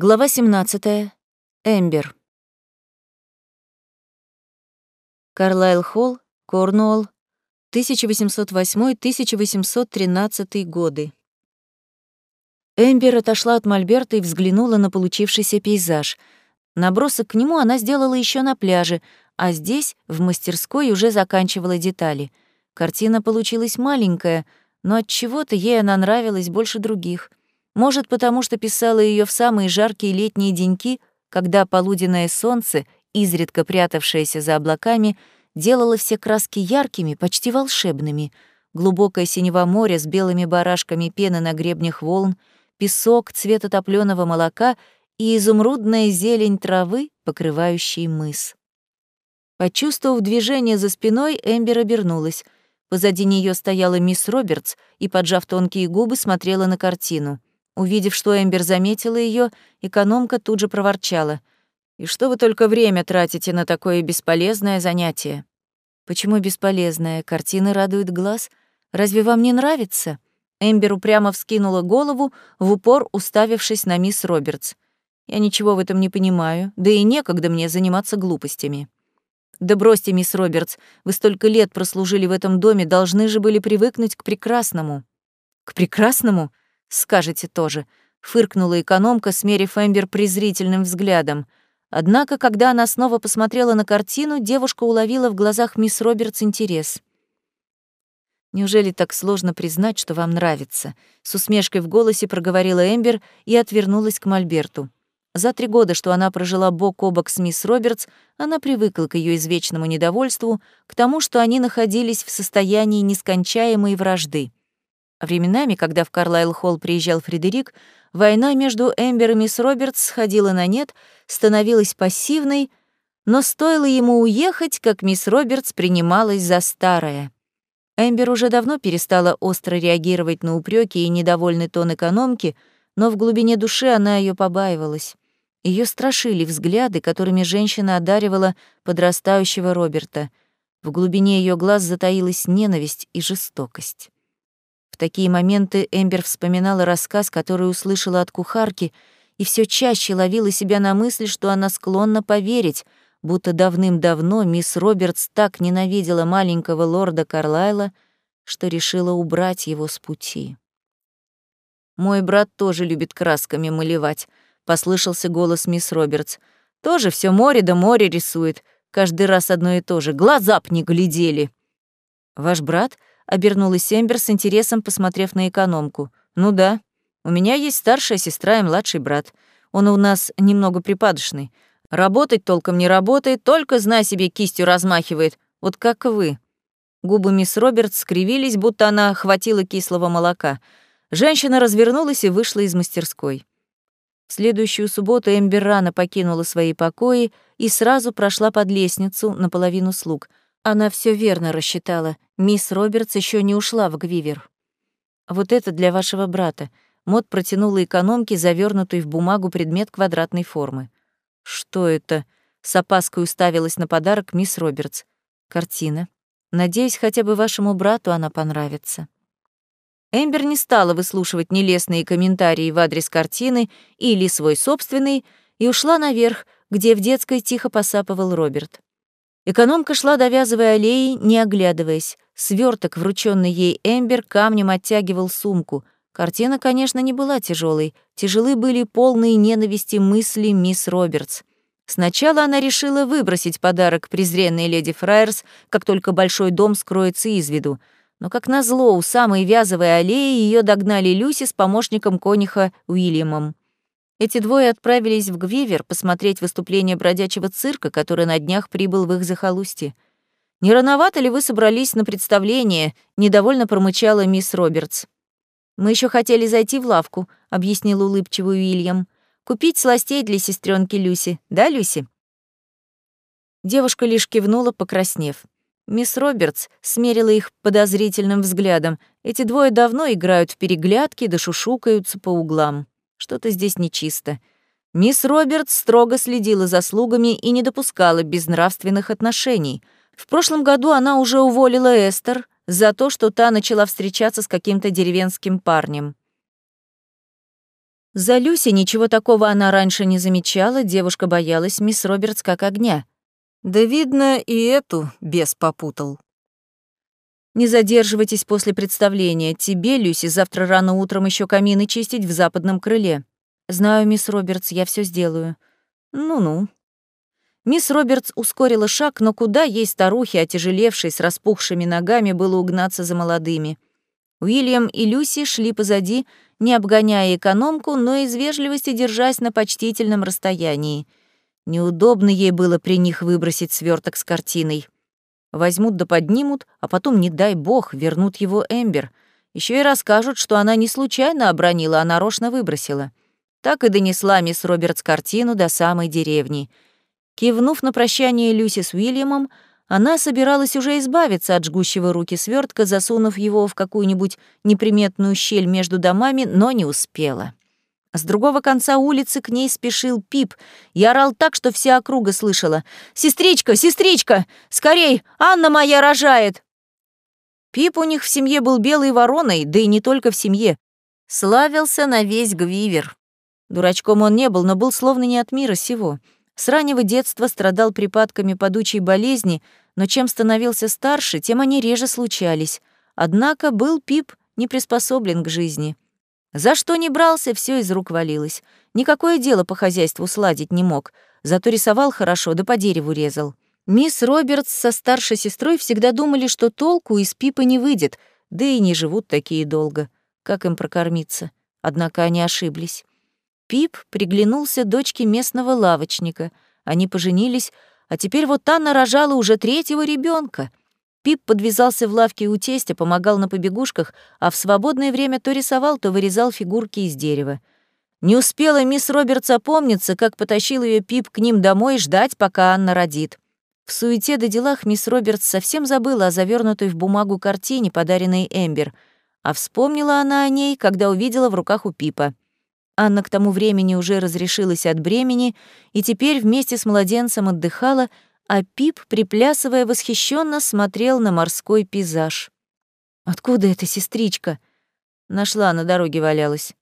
Глава 17. Эмбер. Карлайл Холл, Корнуолл, 1808-1813 годы. Эмбер отошла от мольберта и взглянула на получившийся пейзаж. Набросок к нему она сделала еще на пляже, а здесь, в мастерской, уже заканчивала детали. Картина получилась маленькая, но от чего-то ей она нравилась больше других — может, потому что писала ее в самые жаркие летние деньки, когда полуденное солнце, изредка прятавшееся за облаками, делало все краски яркими, почти волшебными. Глубокое синева моря с белыми барашками пены на гребнях волн, песок цвета топлёного молока и изумрудная зелень травы, покрывающей мыс. Почувствовав движение за спиной, Эмбер обернулась. Позади нее стояла мисс Робертс и, поджав тонкие губы, смотрела на картину. Увидев, что Эмбер заметила ее, экономка тут же проворчала. «И что вы только время тратите на такое бесполезное занятие?» «Почему бесполезное? Картины радуют глаз. Разве вам не нравится?» Эмбер упрямо вскинула голову, в упор уставившись на мисс Робертс. «Я ничего в этом не понимаю, да и некогда мне заниматься глупостями». «Да бросьте, мисс Робертс, вы столько лет прослужили в этом доме, должны же были привыкнуть к прекрасному». «К прекрасному? Скажете тоже», — фыркнула экономка, смерив Эмбер презрительным взглядом. Однако, когда она снова посмотрела на картину, девушка уловила в глазах мисс Робертс интерес. «Неужели так сложно признать, что вам нравится?» С усмешкой в голосе проговорила Эмбер и отвернулась к Мольберту. За три года, что она прожила бок о бок с мисс Робертс, она привыкла к ее извечному недовольству, к тому, что они находились в состоянии нескончаемой вражды. Временами, когда в Карлайл-Холл приезжал Фредерик, война между Эмбер и мисс Робертс сходила на нет, становилась пассивной, но стоило ему уехать, как мисс Робертс принималась за старое. Эмбер уже давно перестала остро реагировать на упреки и недовольный тон экономки, но в глубине души она ее побаивалась. Ее страшили взгляды, которыми женщина одаривала подрастающего Роберта. В глубине ее глаз затаилась ненависть и жестокость такие моменты Эмбер вспоминала рассказ, который услышала от кухарки, и все чаще ловила себя на мысли, что она склонна поверить, будто давным-давно мисс Робертс так ненавидела маленького лорда Карлайла, что решила убрать его с пути. «Мой брат тоже любит красками малевать», — послышался голос мисс Робертс. «Тоже все море да море рисует. Каждый раз одно и то же. Глаза б не глядели». «Ваш брат?» Обернулась Эмбер с интересом, посмотрев на экономку. «Ну да. У меня есть старшая сестра и младший брат. Он у нас немного припадочный. Работать толком не работает, только, знай себе, кистью размахивает. Вот как вы». Губы мисс Роберт скривились, будто она хватила кислого молока. Женщина развернулась и вышла из мастерской. В следующую субботу Эмбер рано покинула свои покои и сразу прошла под лестницу наполовину слуг — она все верно рассчитала. Мисс Робертс еще не ушла в Гвивер. Вот это для вашего брата. Мод протянула экономке завернутый в бумагу предмет квадратной формы. Что это? С опаской уставилась на подарок мисс Робертс. Картина. Надеюсь, хотя бы вашему брату она понравится. Эмбер не стала выслушивать нелестные комментарии в адрес картины или свой собственный и ушла наверх, где в детской тихо посапывал Роберт. Экономка шла, довязывая аллеи, не оглядываясь. Сверток, врученный ей Эмбер, камнем оттягивал сумку. Картина, конечно, не была тяжелой. Тяжелы были полные ненависти мысли мисс Робертс. Сначала она решила выбросить подарок презренной леди Фрайерс, как только большой дом скроется из виду. Но, как назло, у самой вязовой аллеи ее догнали Люси с помощником кониха Уильямом. Эти двое отправились в Гвивер посмотреть выступление бродячего цирка, который на днях прибыл в их захолустье. «Не рановато ли вы собрались на представление?» — недовольно промычала мисс Робертс. «Мы еще хотели зайти в лавку», — объяснил улыбчивый Уильям. «Купить сластей для сестренки Люси. Да, Люси?» Девушка лишь кивнула, покраснев. Мисс Робертс смерила их подозрительным взглядом. Эти двое давно играют в переглядки да шушукаются по углам. Что-то здесь нечисто. Мисс Робертс строго следила за слугами и не допускала безнравственных отношений. В прошлом году она уже уволила Эстер за то, что та начала встречаться с каким-то деревенским парнем. За Люси ничего такого она раньше не замечала, девушка боялась мисс Робертс как огня. Да, видно, и эту бес попутал. Не задерживайтесь после представления. Тебе, Люси, завтра рано утром еще камины чистить в западном крыле. Знаю, мисс Робертс, я все сделаю. Ну-ну. Мисс Робертс ускорила шаг, но куда ей старухи, отяжелевшей, с распухшими ногами, было угнаться за молодыми. Уильям и Люси шли позади, не обгоняя экономку, но из вежливости держась на почтительном расстоянии. Неудобно ей было при них выбросить сверток с картиной. Возьмут да поднимут, а потом, не дай бог, вернут его Эмбер. Еще и расскажут, что она не случайно обронила, а нарочно выбросила. Так и донесла мисс Робертс картину до самой деревни. Кивнув на прощание Люси с Уильямом, она собиралась уже избавиться от жгущего руки свертка, засунув его в какую-нибудь неприметную щель между домами, но не успела. С другого конца улицы к ней спешил Пип и орал так, что вся округа слышала. «Сестричка, сестричка! Скорей! Анна моя рожает!» Пип у них в семье был белой вороной, да и не только в семье. Славился на весь Гвивер. Дурачком он не был, но был словно не от мира сего. С раннего детства страдал припадками падучей болезни, но чем становился старше, тем они реже случались. Однако был Пип не приспособлен к жизни. За что не брался, все из рук валилось. Никакое дело по хозяйству сладить не мог, зато рисовал хорошо, да по дереву резал. Мисс Робертс со старшей сестрой всегда думали, что толку из Пипа не выйдет, да и не живут такие долго. Как им прокормиться? Однако они ошиблись. Пип приглянулся дочке местного лавочника. Они поженились, а теперь вот Анна рожала уже третьего ребенка. Пип подвязался в лавке у тестя, помогал на побегушках, а в свободное время то рисовал, то вырезал фигурки из дерева. Не успела мисс Робертс опомниться, как потащил ее Пип к ним домой ждать, пока Анна родит. В суете до делах мисс Робертс совсем забыла о завернутой в бумагу картине, подаренной Эмбер, а вспомнила она о ней, когда увидела в руках у Пипа — Анна к тому времени уже разрешилась от бремени и теперь вместе с младенцем отдыхала, а Пип, приплясывая восхищенно, смотрел на морской пейзаж. «Откуда эта сестричка?» Нашла, на дороге валялась.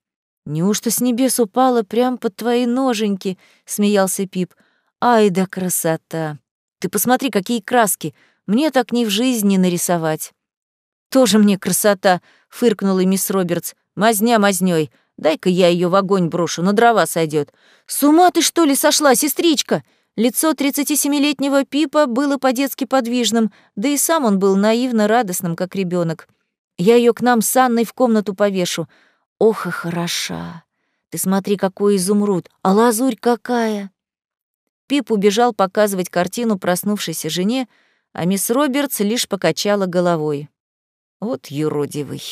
«Неужто с небес упала прямо под твои ноженьки?» — смеялся Пип. «Ай да красота! Ты посмотри, какие краски! Мне так ни в жизни нарисовать!» «Тоже мне красота!» — фыркнула мисс Робертс. «Мазня мазнёй! Дай-ка я ее в огонь брошу, на дрова сойдет. С ума ты что ли сошла, сестричка? Лицо 37-летнего Пипа было по-детски подвижным, да и сам он был наивно радостным, как ребенок. Я ее к нам с Анной в комнату повешу. Ох и хороша. Ты смотри, какой изумруд, а лазурь какая. Пип убежал показывать картину проснувшейся жене, а мисс Робертс лишь покачала головой. Вот юродивый.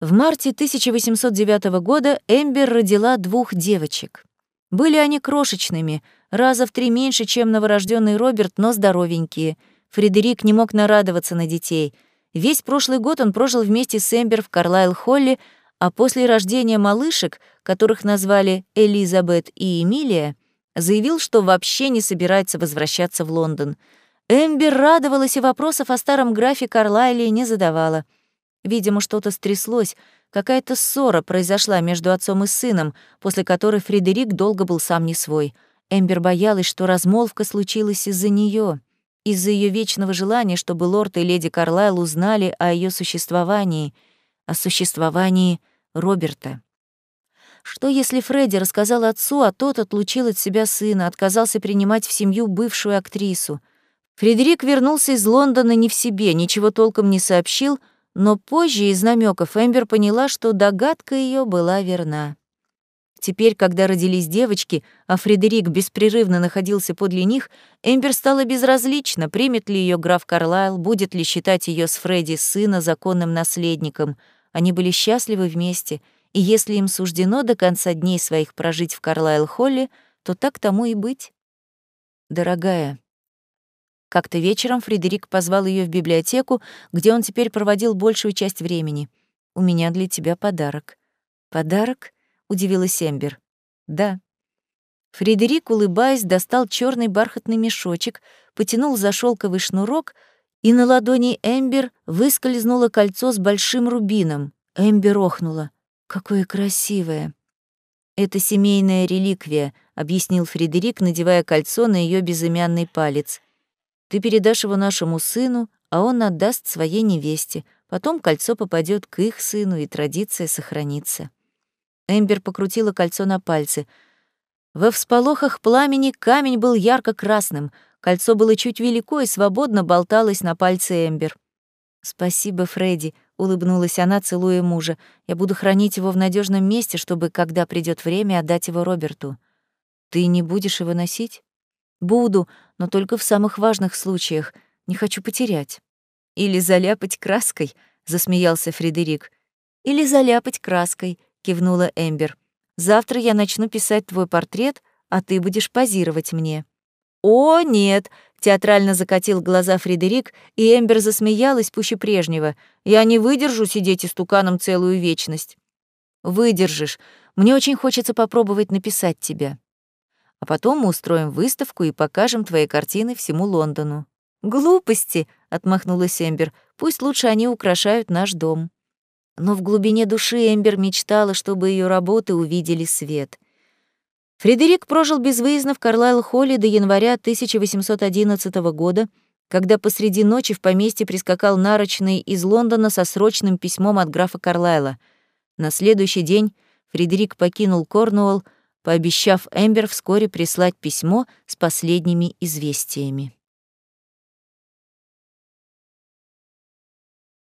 В марте 1809 года Эмбер родила двух девочек. Были они крошечными, раза в три меньше, чем новорожденный Роберт, но здоровенькие. Фредерик не мог нарадоваться на детей. Весь прошлый год он прожил вместе с Эмбер в Карлайл-Холле, а после рождения малышек, которых назвали Элизабет и Эмилия, заявил, что вообще не собирается возвращаться в Лондон. Эмбер радовалась и вопросов о старом графе Карлайле не задавала — Видимо, что-то стряслось, какая-то ссора произошла между отцом и сыном, после которой Фредерик долго был сам не свой. Эмбер боялась, что размолвка случилась из-за нее, из-за ее вечного желания, чтобы лорд и леди Карлайл узнали о ее существовании, о существовании Роберта. Что если Фредди рассказал отцу, а тот отлучил от себя сына, отказался принимать в семью бывшую актрису? Фредерик вернулся из Лондона не в себе, ничего толком не сообщил — но позже из намеков Эмбер поняла, что догадка ее была верна. Теперь, когда родились девочки, а Фредерик беспрерывно находился подле них, Эмбер стала безразлична, примет ли ее граф Карлайл, будет ли считать ее с Фредди сына законным наследником. Они были счастливы вместе, и если им суждено до конца дней своих прожить в Карлайл-Холле, то так тому и быть. «Дорогая», как-то вечером Фредерик позвал ее в библиотеку, где он теперь проводил большую часть времени. «У меня для тебя подарок». «Подарок?» — удивилась Эмбер. «Да». Фредерик, улыбаясь, достал черный бархатный мешочек, потянул за шелковый шнурок, и на ладони Эмбер выскользнуло кольцо с большим рубином. Эмбер охнула. «Какое красивое!» «Это семейная реликвия», — объяснил Фредерик, надевая кольцо на ее безымянный палец. «Ты передашь его нашему сыну, а он отдаст своей невесте. Потом кольцо попадет к их сыну, и традиция сохранится». Эмбер покрутила кольцо на пальце. Во всполохах пламени камень был ярко-красным, кольцо было чуть велико и свободно болталось на пальце Эмбер. «Спасибо, Фредди», — улыбнулась она, целуя мужа. «Я буду хранить его в надежном месте, чтобы, когда придет время, отдать его Роберту». «Ты не будешь его носить?» «Буду, но только в самых важных случаях. Не хочу потерять». «Или заляпать краской», — засмеялся Фредерик. «Или заляпать краской», — кивнула Эмбер. «Завтра я начну писать твой портрет, а ты будешь позировать мне». «О, нет!» — театрально закатил глаза Фредерик, и Эмбер засмеялась пуще прежнего. «Я не выдержу сидеть истуканом целую вечность». «Выдержишь. Мне очень хочется попробовать написать тебя. А потом мы устроим выставку и покажем твои картины всему Лондону». «Глупости!» — отмахнулась Эмбер. «Пусть лучше они украшают наш дом». Но в глубине души Эмбер мечтала, чтобы ее работы увидели свет — Фредерик прожил безвыездно в Карлайл-холле до января 1811 года, когда посреди ночи в поместье прискакал нарочный из Лондона со срочным письмом от графа Карлайла. На следующий день Фредерик покинул Корнуолл, пообещав Эмбер вскоре прислать письмо с последними известиями.